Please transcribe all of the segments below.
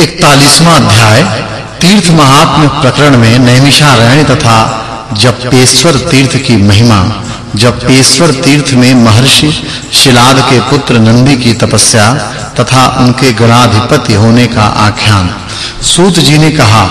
41वां अध्याय, तीर्थ महात्म्य प्रकरण में नैमिषारण्य तथा जपेश्वर तीर्थ की महिमा। जपेश्वर तीर्थ में महर्षि शिलाद के पुत्र नंदी की तपस्या तथा उनके गणाधिपति होने का आख्यान। सूत जी ने कहा,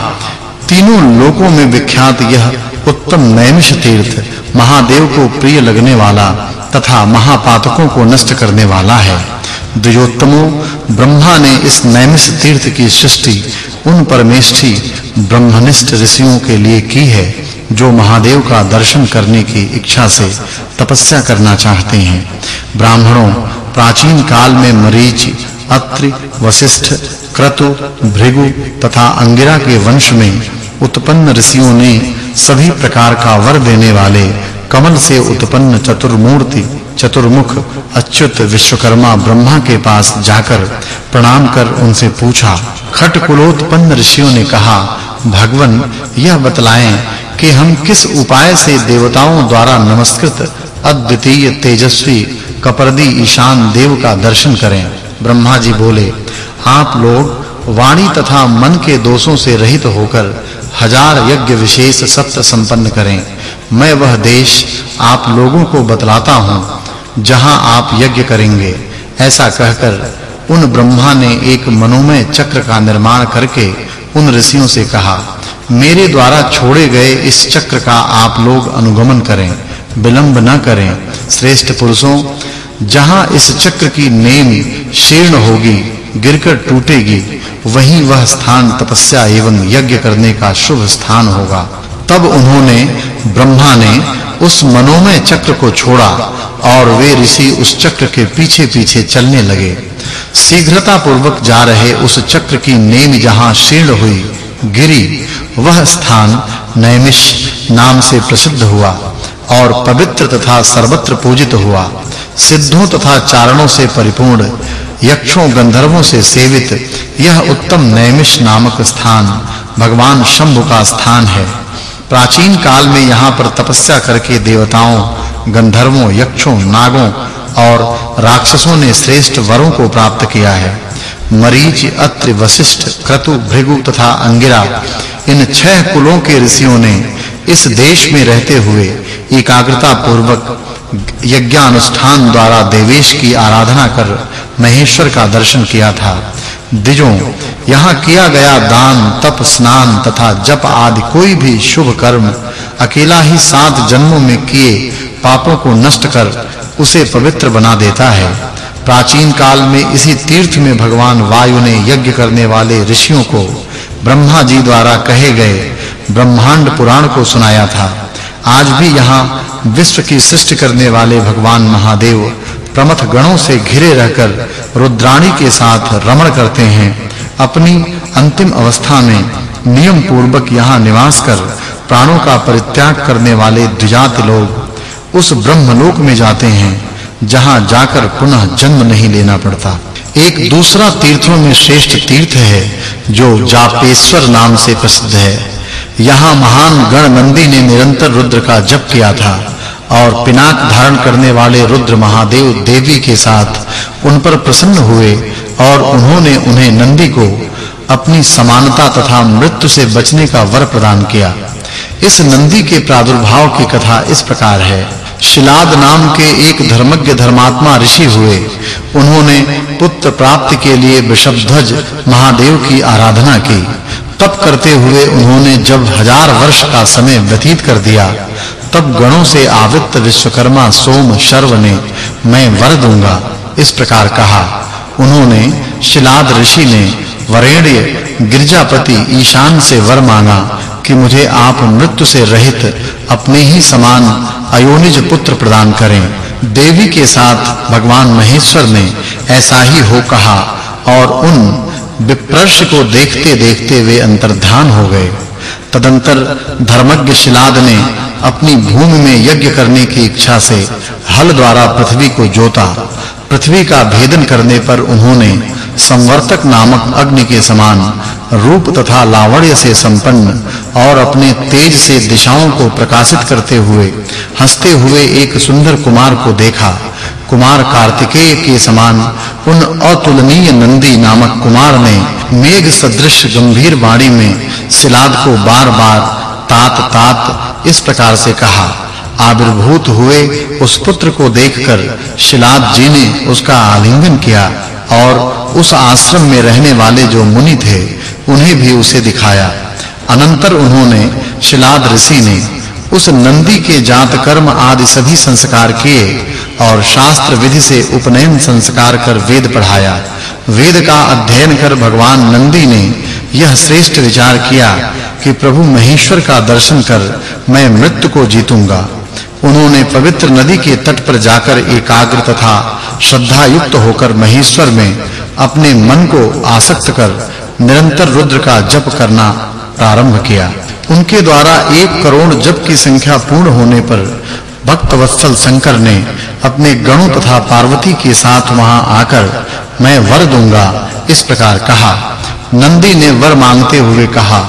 तीनों लोकों में विख्यात यह उत्तम नैमिष तीर्थ महादेव को प्रिय लगने वाला तथा महापातकों को नष्ट करने वाला है। द्विजोत्तमो, ब्रह्मा ने इस नैमिष तीर्थ की सृष्टि, उन परमेष्ठी, ब्रह्मनिष्ठ ऋषियों के लिए की है, जो महादेव का दर्शन करने की इच्छा से तपस्या करना चाहते हैं। ब्राह्मणों, प्राचीन काल में मरीच, अत्रि, वशिष्ठ, क्रतु, भृगु तथा अंगिरा के वंश में उत्पन्न ऋषियों ने सभी प्रकार का वर देने वाले कमल से उत्पन्न चतुर्मूर्ति चतुर्मुख अच्युत विश्वकर्मा ब्रह्मा के पास जाकर प्रणाम कर उनसे पूछा खट कुलोत्पन्न ऋषियों ने कहा, भगवन, यह बतलाएँ कि हम किस उपाय से देवताओं द्वारा नमस्कृत अद्वितीय तेजस्वी कपर्दी ईशान देव का दर्शन करें? ब्रह्मा जी बोले, आप लोग वाणी तथा मन के दोषों से रहित होकर हज़ार यज्ञ विशेष सत्य संपन्न करें। मैं वह देश आप लोगों को बतलाता हूँ। जहाँ आप यज्ञ करेंगे, ऐसा कहकर उन ब्रह्मा ने एक मनोमय चक्र का निर्माण करके उन ऋषियों से कहा, मेरे द्वारा छोड़े गए इस चक्र का आप लोग अनुगमन करें, विलंब न करें, श्रेष्ठ पुरुषों। जहाँ इस चक्र की नेम शीर्ण होगी, गिरकर टूटेगी, वहीं वह स्थान तपस्या एवं यज्ञ करने का शुभ स्थान होगा। तब उन्होंने ब्रह्मा ने उस मनोमय चक्र को छोड़ा और वे ऋषि उस चक्र के पीछे-पीछे चलने लगे। शीघ्रता पूर्वक जा रहे उस चक्र की नेम जहाँ शीर्ण हुई, गिरी, वह स्थान नैमिष नाम से प्रसिद्ध हुआ और पवित्र तथा सर्वत्र पूजित हुआ। सिद्धों तथा चारणों से परिपूर्ण, यक्षों, गंधर्वों से सेवित, यह उत्तम नैमिष नामक स्थान भगवान शंभु का स्थान है। प्राचीन काल में यहाँ पर तपस्या करके देवताओं गंधर्वों, यक्षों, नागों और राक्षसों ने श्रेष्ठ वरों को प्राप्त किया है। मरीच, अत्रि, वशिष्ठ, क्रतु, भृगु तथा अंगिरा, इन छह कुलों के ऋषियों ने इस देश में रहते हुए एकाग्रता पूर्वक यज्ञानुष्ठान द्वारा देवेश की आराधना कर महेश्वर का दर्शन किया था। दिजों यहाँ किया गया दान, तप, स्नान तथा जप आदि कोई भी शुभ कर्म अकेला ही सात जन्मों में किए पापों को नष्ट कर उसे पवित्र बना देता है। प्राचीन काल में इसी तीर्थ में भगवान वायु ने यज्ञ करने वाले ऋषियों को ब्रह्मा जी द्वारा कहे गए ब्रह्मांड पुराण को सुनाया था। आज भी यहाँ विश्व की सृष्टि करने वाले भगवान महादेव प्रमथ गणों से घिरे रहकर रुद्राणी के साथ रमण करते हैं। अपनी अंतिम अवस्था में नियम पूर्वक यहाँ निवास कर प्राणों का परित्याग करने वाले द्विजात लोग उस ब्रह्मलोक में जाते हैं, जहाँ जाकर पुनः जन्म नहीं लेना पड़ता। एक दूसरा तीर्थों में श्रेष्ठ तीर्थ है, जो जापेश्वर नाम से प्रसिद्ध है। यहाँ महान गण नंदी ने निरंतर रुद्र का जप किया था, और पिनाक धारण करने वाले रुद्र महादेव देवी के साथ उन पर प्रसन्न हुए, और उन्होंने उन्हें नंदी को अपनी समानता तथा मृत्यु से बचने का वर प्रदान किया। इस नंदी के प्रादुर्भाव की कथा इस प्रकार है। शिलाद नाम के एक धर्मज्ञ धर्मात्मा ऋषि हुए। उन्होंने पुत्र प्राप्ति के लिए वृषभध्वज महादेव की आराधना की। तप करते हुए उन्होंने जब हज़ार वर्ष का समय व्यतीत कर दिया, तब गणों से आवृत विश्वकर्मा सोम शर्व ने, मैं वर दूँगा, इस प्रकार कहा। उन्होंने शिलाद ऋषि ने, वरेण्य, गिरजापति ईशान से वर मांगा। कि मुझे आप मृत्यु से रहित अपने ही समान अयोनिज पुत्र प्रदान करें। देवी के साथ भगवान महेश्वर ने ऐसा ही हो कहा और उन विप्रश को देखते-देखते वे अंतर्धान हो गए। तदंतर धर्मज्ञ शिलाद ने अपनी भूमि में यज्ञ करने की इच्छा से हल द्वारा पृथ्वी को जोता। पृथ्वी का भेदन करने पर उन्होंने संवर्तक नामक अग्नि के समान रूप तथा लावण्य से संपन्न और अपने तेज से दिशाओं को प्रकाशित करते हुए, हँसते हुए एक सुंदर कुमार को देखा। कुमार कार्तिकेय के समान उन अतुलनीय नंदी नामक कुमार ने मेघ सदृश गंभीर वाणी में सिलाद को बार-बार, तात तात, इस प्रकार से कहा। आविर्भूत हुए उस पुत्र को देखकर शिलाद जी ने उसका आलिंगन किया। और उस आश्रम में रहने वाले जो मुनि थे, उन्हें भी उसे दिखाया। अनंतर उन्होंने शिलाद ऋषि ने उस नंदी के जात कर्म आदि सभी संस्कार किए और शास्त्र विधि से उपनयन संस्कार कर वेद पढ़ाया। वेद का अध्ययन कर भगवान नंदी ने यह श्रेष्ठ विचार किया कि प्रभु महेश्वर का दर्शन कर मैं मृत्यु को जीतूँगा। उन्होंने पवित्र नदी के तट पर जाकर एकाग्र तथा श्रद्धा युक्त होकर महेश्वर में अपने मन को आसक्त कर निरंतर रुद्र का जप करना प्रारंभ किया। उनके द्वारा एक करोड़ जप की संख्या पूर्ण होने पर भक्त वत्सल शंकर ने अपने गणों तथा पार्वती के साथ वहाँ आकर, मैं वर दूँगा, इस प्रकार कहा। नंदी ने वर मांगते हुए कहा,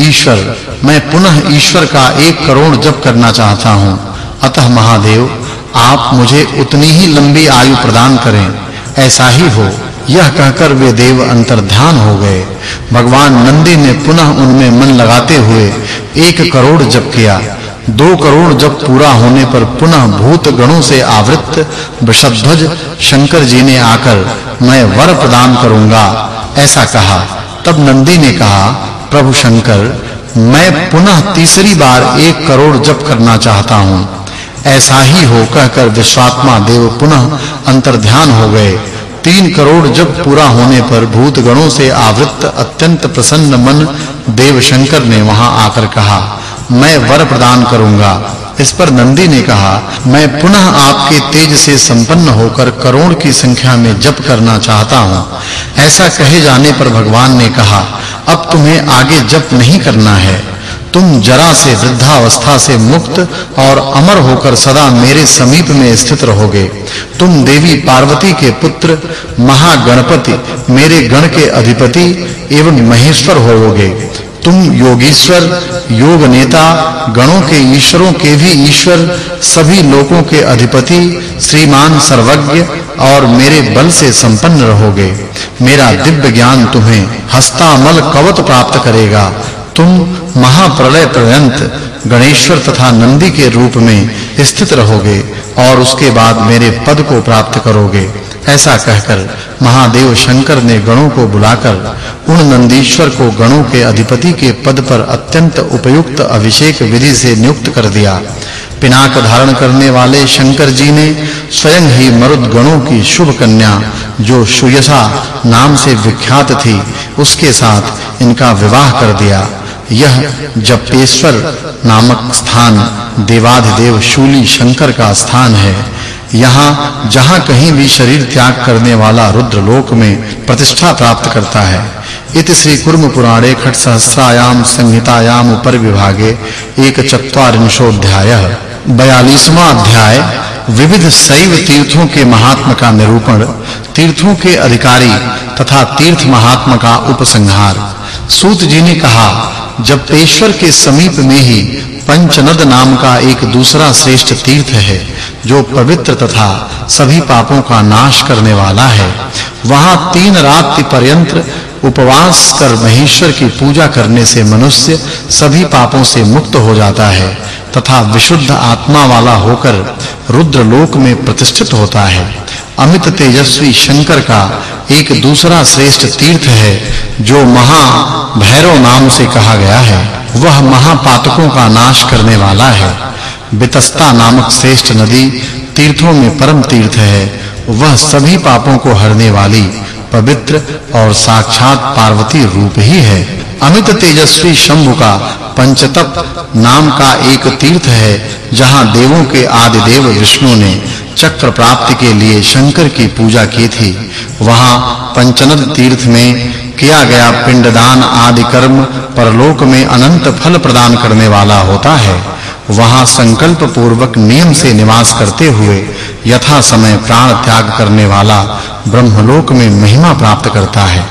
ईश्वर, मैं पुनः ईश्वर का एक करोड़ जप करना चाहता हूँ। अतः महादेव आप मुझे उतनी ही लंबी आयु प्रदान करें। ऐसा ही हो, यह कहकर वे देव अंतर्ध्यान हो गए। भगवान नंदी ने पुनः उनमें मन लगाते हुए एक करोड़ जप किया। दो करोड़ जब पूरा होने पर पुनः भूत गणों से आवृत वृषध्वज शंकर जी ने आकर मैं वर प्रदान करूँगा। ऐसा कहा। तब नंदी ने कहा, प्रभु शंकर, मैं पुनः तीसरी बार एक करोड़ जप करना चाहता हूँ। ऐसा ही हो कहकर विश्वात्मा देव पुनः अंतर्ध्यान हो गए। तीन करोड़ जब पूरा होने पर भूत गणों से आवृत अत्यंत प्रसन्न मन देव शंकर ने वहाँ आकर कहा, मैं वर प्रदान करूँगा। इस पर नंदी ने कहा, मैं पुनः आपके तेज से संपन्न होकर करोड़ की संख्या में जप करना चाहता हूँ। ऐसा कहे जाने पर भगवान ने कहा, अब तुम्हें आगे जप नहीं करना है। तुम जरा से वृद्धावस्था से मुक्त और अमर होकर सदा मेरे समीप में स्थित रहोगे। तुम देवी पार्वती के पुत्र, महागणपति, मेरे गण के अधिपति एवं महेश्वर होवोगे। तुम योगीश्वर, योग नेता, गणों के ईश्वरों के भी ईश्वर, सभी लोकों के अधिपति, श्रीमान सर्वज्ञ और मेरे बल से संपन्न रहोगे। मेरा दिव्य ज्ञान तुम्हें हस्तामल कवत प्राप्त करेगा। तुम महाप्रलय पर्यंत गणेश्वर तथा नंदी के रूप में स्थित रहोगे और उसके बाद मेरे पद को प्राप्त करोगे। ऐसा कहकर महादेव शंकर ने गणों को बुलाकर उन नंदीश्वर को गणों के अधिपति के पद पर अत्यंत उपयुक्त अभिषेक विधि से नियुक्त कर दिया। पिनाक धारण करने वाले शंकर जी ने स्वयं ही मरुद गणों की शुभ कन्या, जो सुयसा नाम से विख्यात थी, उसके साथ इनका विवाह कर दिया। यह जपेश्वर नामक स्थान देवाधिदेव शूली शंकर का स्थान है। यहाँ जहाँ कहीं भी शरीर त्याग करने वाला रुद्र लोक में प्रतिष्ठा प्राप्त करता है। इत श्री कुर्म पुराणे खट सहस्रायाम संहितायाम उपर विभागे एक चत्वारिंशोध्याय 42वां अध्याय, विविध शैव तीर्थों के महात्म का निरूपण, तीर्थों के अधिकारी तथा तीर्थ महात्मा का उपसंहार। सूत जी ने कहा जब पेश्वर के समीप में ही पंचनद नाम का एक दूसरा श्रेष्ठ तीर्थ है, जो पवित्र तथा सभी पापों का नाश करने वाला है, वहाँ तीन रात्रि पर्यंत उपवास कर महेश्वर की पूजा करने से मनुष्य सभी पापों से मुक्त हो जाता है, तथा विशुद्ध आत्मा वाला होकर रुद्र लोक में प्रतिष्ठित होता है। अमित तेजस्वी शंकर का एक दूसरा श्रेष्ठ तीर्थ है, जो महा भैरव नाम से कहा गया है। वह महापातकों का नाश करने वाला है। बितस्ता नामक श्रेष्ठ नदी तीर्थों में परम तीर्थ है। वह सभी पापों को हरने वाली पवित्र और साक्षात पार्वती रूप ही है। अमित तेजस्वी शंभु का पंचतप नाम का एक तीर्थ है, जहाँ देवों के आदि देव विष्णु ने चक्र प्राप्ति के लिए शंकर की पूजा की थी। वहाँ पंचनद तीर्थ में किया गया पिंडदान आदि कर्म परलोक में अनंत फल प्रदान करने वाला होता है। वहाँ संकल्प पूर्वक नियम से निवास करते हुए यथा समय प्राण त्याग करने वाला ब्रह्मलोक में महिमा प्राप्त करता है।